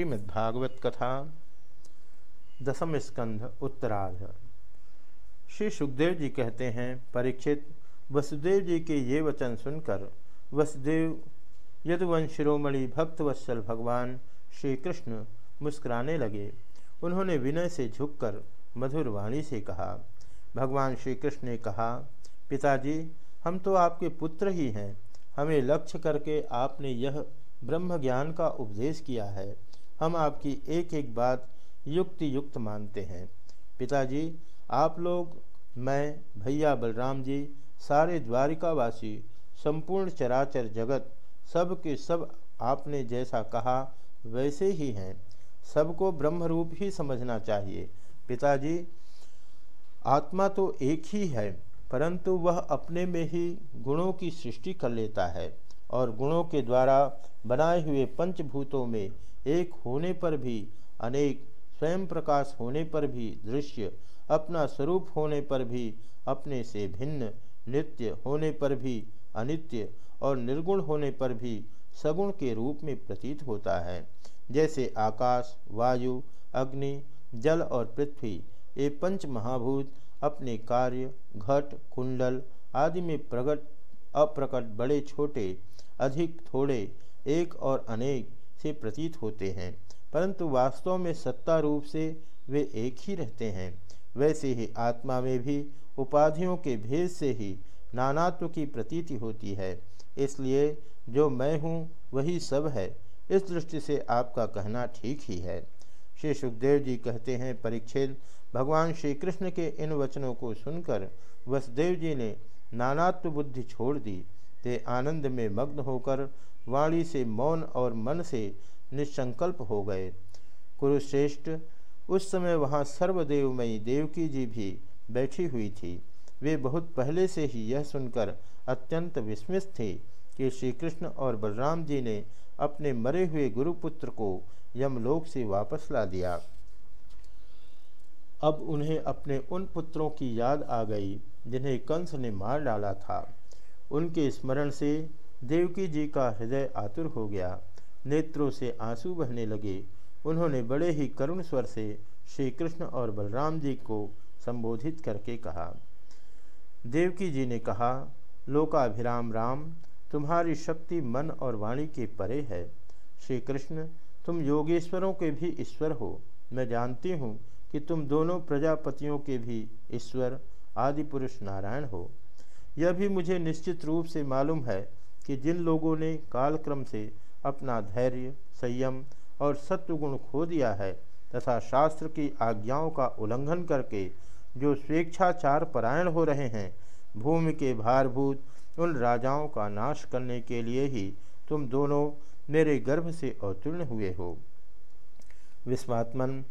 श्रीमद्भागवत कथा, दसम स्कंध, उत्तरार्ध। श्री सुखदेव जी कहते हैं, परीक्षित, वसुदेव जी के ये वचन सुनकर, वसुदेव, यदुवंश शिरोमणि भक्तवत्सल भगवान श्री कृष्ण मुस्कुराने लगे। उन्होंने विनय से झुककर मधुर वाणी से कहा, भगवान श्री कृष्ण ने कहा, पिताजी, हम तो आपके पुत्र ही हैं। हमें लक्ष्य करके आपने यह ब्रह्म ज्ञान का उपदेश किया है। हम आपकी एक एक बात युक्ति युक्त मानते हैं। पिताजी, आप लोग, मैं, भैया बलराम जी, सारे द्वारिकावासी, संपूर्ण चराचर जगत सब के सब आपने जैसा कहा, वैसे ही हैं। सबको ब्रह्मरूप ही समझना चाहिए। पिताजी, आत्मा तो एक ही है, परंतु वह अपने में ही गुणों की सृष्टि कर लेता है। और गुणों के द्वारा बनाए हुए पंचभूतों में एक होने पर भी, अनेक स्वयं प्रकाश होने पर भी, दृश्य अपना स्वरूप होने पर भी, अपने से भिन्न नित्य होने पर भी, अनित्य और निर्गुण होने पर भी सगुण के रूप में प्रतीत होता है। जैसे आकाश, वायु, अग्नि, जल और पृथ्वी, ये पंच महाभूत अपने कार्य, घट, कुंडल आदि में प्रकट अप्रकट बड़े छोटे अधिक थोड़े एक और अनेक से प्रतीत होते हैं, परंतु वास्तव में सत्ता रूप से वे एक ही रहते हैं। वैसे ही आत्मा में भी उपाधियों के भेद से ही नानात्व की प्रतीति होती है। इसलिए जो मैं हूँ, वही सब है। इस दृष्टि से आपका कहना ठीक ही है। श्री सुखदेव जी कहते हैं, परीक्षित, भगवान श्री कृष्ण के इन वचनों को सुनकर वसुदेव जी ने नानात्व बुद्धि छोड़ दी। ते आनंद में मग्न होकर वाणी से मौन और मन से निसंकल्प हो गए। कुरुश्रेष्ठ, उस समय वहाँ सर्वदेवमयी देवकी जी भी बैठी हुई थी। वे बहुत पहले से ही यह सुनकर अत्यंत विस्मित थे कि श्री कृष्ण और बलराम जी ने अपने मरे हुए गुरुपुत्र को यमलोक से वापस ला दिया। अब उन्हें अपने उन पुत्रों की याद आ गई जिन्हें कंस ने मार डाला था। उनके स्मरण से देवकी जी का हृदय आतुर हो गया। नेत्रों से आँसू बहने लगे। उन्होंने बड़े ही करुण स्वर से श्री कृष्ण और बलराम जी को संबोधित करके कहा। देवकी जी ने कहा, लोकाभिराम राम, तुम्हारी शक्ति मन और वाणी के परे है। श्री कृष्ण तुम योगेश्वरों के भी ईश्वर हो। मैं जानती हूँ कि तुम दोनों प्रजापतियों के भी ईश्वर आदि पुरुष नारायण हो। यह भी मुझे निश्चित रूप से मालूम है कि जिन लोगों ने कालक्रम से अपना धैर्य, संयम और सत्वगुण खो दिया है तथा शास्त्र की आज्ञाओं का उल्लंघन करके जो स्वेच्छाचार परायण हो रहे हैं, भूमि के भारभूत, उन राजाओं का नाश करने के लिए ही तुम दोनों मेरे गर्भ से अवतीर्ण हुए हो। विस्मात्मन,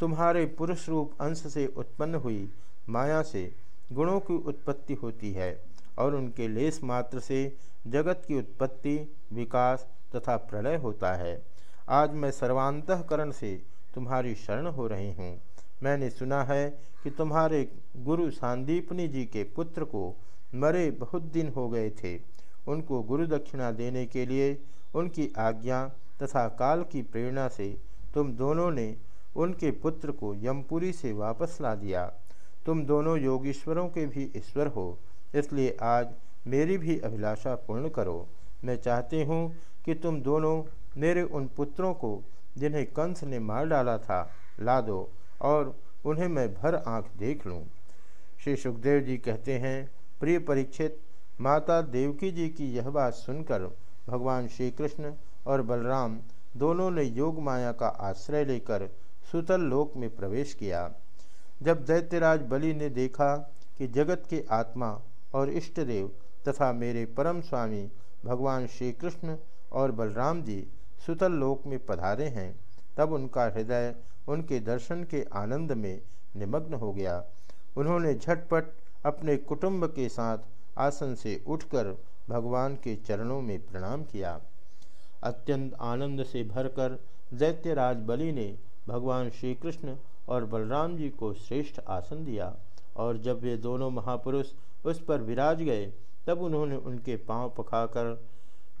तुम्हारे पुरुष रूप अंश से उत्पन्न हुई माया से गुणों की उत्पत्ति होती है और उनके लेस मात्र से जगत की उत्पत्ति, विकास तथा प्रलय होता है। आज मैं सर्वांतकरण से तुम्हारी शरण हो रही हूँ। मैंने सुना है कि तुम्हारे गुरु सांदीपनी जी के पुत्र को मरे बहुत दिन हो गए थे। उनको गुरु दक्षिणा देने के लिए, उनकी आज्ञा तथा काल की प्रेरणा से तुम दोनों ने उनके पुत्र को यमपुरी से वापस ला दिया। तुम दोनों योगीश्वरों के भी ईश्वर हो, इसलिए आज मेरी भी अभिलाषा पूर्ण करो। मैं चाहती हूँ कि तुम दोनों मेरे उन पुत्रों को, जिन्हें कंस ने मार डाला था, ला दो और उन्हें मैं भर आँख देख लूँ। श्री सुखदेव जी कहते हैं, प्रिय परीक्षित, माता देवकी जी की यह बात सुनकर भगवान श्री कृष्ण और बलराम दोनों ने योग माया का आश्रय लेकर सुतल लोक में प्रवेश किया। जब दैत्यराज बलि ने देखा कि जगत के आत्मा और इष्टदेव तथा मेरे परम स्वामी भगवान श्री कृष्ण और बलराम जी सुतल लोक में पधारे हैं, तब उनका हृदय उनके दर्शन के आनंद में निमग्न हो गया। उन्होंने झटपट अपने कुटुंब के साथ आसन से उठकर भगवान के चरणों में प्रणाम किया। अत्यंत आनंद से भरकर दैत्यराज बलि ने भगवान श्री कृष्ण और बलराम जी को श्रेष्ठ आसन दिया। और जब वे दोनों महापुरुष उस पर विराज गए, तब उन्होंने उनके पाँव पखाकर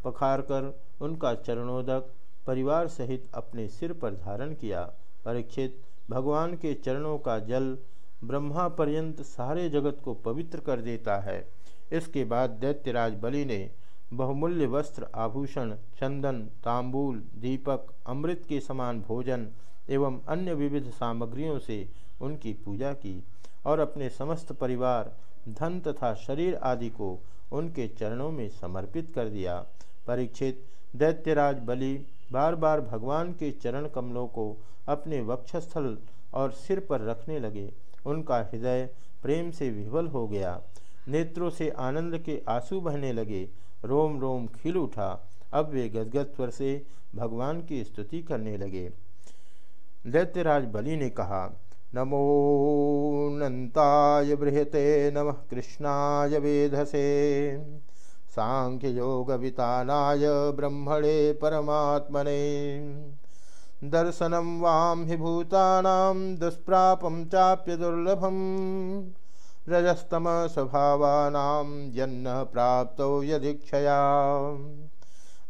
पखार कर उनका चरणोदक परिवार सहित अपने सिर पर धारण किया। परीक्षित, भगवान के चरणों का जल ब्रह्मा पर्यंत सारे जगत को पवित्र कर देता है। इसके बाद दैत्यराज बलि ने बहुमूल्य वस्त्र, आभूषण, चंदन, तांबूल, दीपक, अमृत के समान भोजन एवं अन्य विविध सामग्रियों से उनकी पूजा की और अपने समस्त परिवार, धन तथा शरीर आदि को उनके चरणों में समर्पित कर दिया। परीक्षित, दैत्यराज बलि बार बार भगवान के चरण कमलों को अपने वक्षस्थल और सिर पर रखने लगे। उनका हृदय प्रेम से विवल हो गया। नेत्रों से आनंद के आँसू बहने लगे। रोम रोम खिल उठा। अब वे गदगद स्वर से भगवान की स्तुति करने लगे। दैत्यराज बलि ने कहा, नमो नंताय बृहते नम कृष्णाय वेधसे। सांख्य योग वितानाय ब्रह्मणे परमात्मने। दर्शनम वाम हि भूतानां दुष्प्रापं चाप्य दुर्लभम। रजस्तम स्वभावानां यन्न प्राप्तौ यदीक्षया।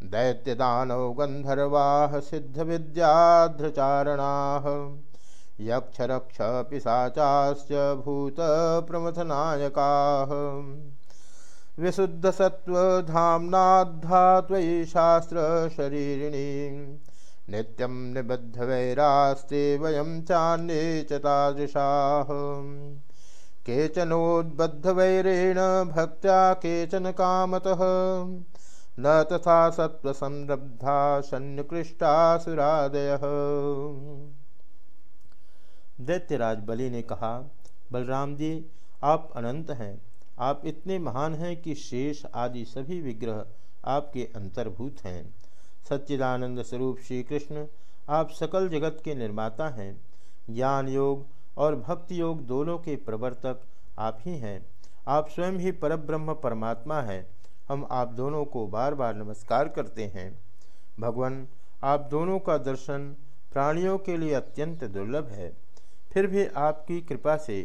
दैत्यदानौ गन्धर्वाः सिद्धविद्याध्रचारणाः यक्षरक्ष पिशाचाश्च भूतप्रमथनायकाः। विशुद्धसत्त्वधाम्नाद्धा त्वयि शास्त्रशरीरिणी। नित्यं निबद्धवैरास्ते वयं चान्ये च तादृशाः। केचनोद्बद्धवैरेण भक्त्या केचन कामतः। न तथा सत्त्वसंरब्धा सन्निकृष्टासुरादयः दैत्यराज बलि ने कहा, बलराम जी, आप अनंत हैं। आप इतने महान हैं कि शेष आदि सभी विग्रह आपके अंतर्भूत हैं। सच्चिदानंद स्वरूप श्री कृष्ण आप सकल जगत के निर्माता हैं। ज्ञान योग और भक्ति योग दोनों के प्रवर्तक आप ही हैं। आप स्वयं ही परब्रह्म परमात्मा हैं। हम आप दोनों को बार बार नमस्कार करते हैं। भगवान, आप दोनों का दर्शन प्राणियों के लिए अत्यंत दुर्लभ है। फिर भी आपकी कृपा से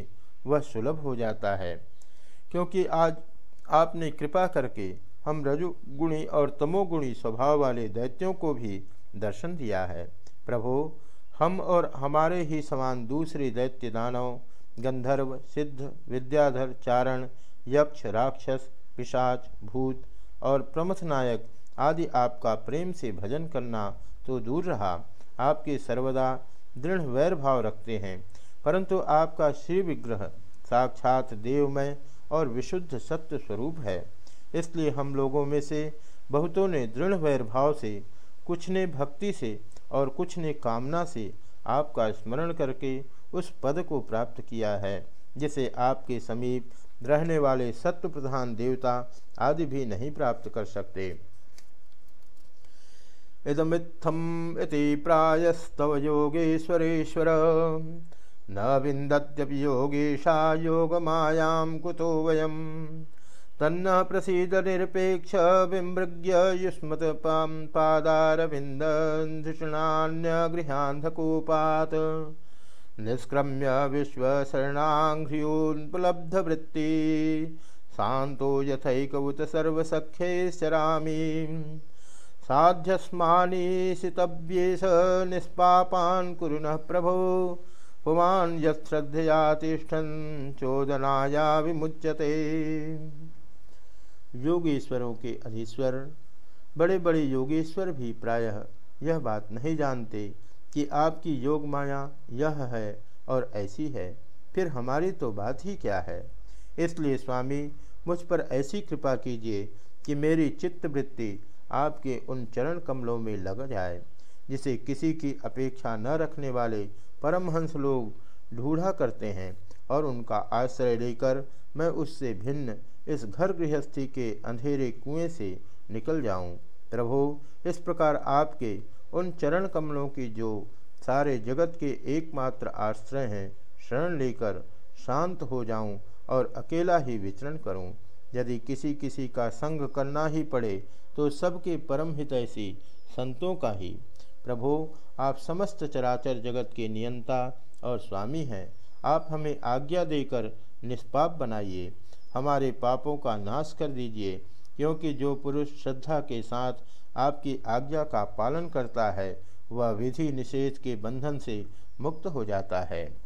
वह सुलभ हो जाता है, क्योंकि आज आपने कृपा करके हम रजुगुणी और तमोगुणी स्वभाव वाले दैत्यों को भी दर्शन दिया है। प्रभो, हम और हमारे ही समान दूसरे दैत्य दानव, गंधर्व, सिद्ध, विद्याधर, चारण, यक्ष, राक्षस पिशाच, भूत और प्रमथ नायक आदि आपका प्रेम से भजन करना तो दूर रहा। आपके सर्वदा दृढ़ वैर भाव रखते हैं। परंतु आपका श्री विग्रह साक्षात देवमय और विशुद्ध सत्य स्वरूप है। इसलिए हम लोगों में से बहुतों ने दृढ़ वैर भाव से, कुछ ने भक्ति से और कुछ ने कामना से आपका स्मरण करके उस पद को प्राप्त किया है, जिसे आपके समीप रहने वाले सत्य प्रधान देवता आदि भी नहीं प्राप्त कर सकते। इदमित्थम इति प्रायस्तव योगेश्वरेश्वर। न विन्दत्यपि योगेशा योगमायां कुतो वयं तन्न प्रसीद निरपेक्ष विमृग्य युष्मत पादारविन्दधिषणान्यगृहान्धकूपात् निष्क्रम्य विश्वशरणाघ्र्योन्पलब्धवृत्ति शान्तो यथैकवुत सर्वसख्यैश्चरामि। साध्यस्मानीशितव्येष निष्पापान् कुरु नः प्रभो। पुमान यश्रद्धया तिष्ठन चोदनाया विमुच्यते। योगेश्वरों के अधीश्वर बड़े बड़े योगेश्वर भी प्रायः यह बात नहीं जानते कि आपकी योग माया यह है और ऐसी है, फिर हमारी तो बात ही क्या है? इसलिए स्वामी, मुझ पर ऐसी कृपा कीजिए कि मेरी चित्तवृत्ति आपके उन चरण कमलों में लग जाए, जिसे किसी की अपेक्षा न रखने वाले परमहंस लोग ढूढ़ा करते हैं और उनका आश्रय लेकर मैं उससे भिन्न इस घर गृहस्थी के अंधेरे कुएँ से निकल जाऊँ। प्रभु, इस प्रकार आपके उन चरण कमलों की जो सारे जगत के एकमात्र आश्रय हैं, शरण लेकर शांत हो जाऊँ और अकेला ही विचरण करूँ। यदि किसी किसी का संग करना ही पड़े तो सबके परम हितैषी संतों का ही। प्रभो, आप समस्त चराचर जगत के नियंता और स्वामी हैं। आप हमें आज्ञा देकर निष्पाप बनाइए। हमारे पापों का नाश कर दीजिए, क्योंकि जो पुरुष श्रद्धा के साथ आपकी आज्ञा का पालन करता है, वह विधि निषेध के बंधन से मुक्त हो जाता है।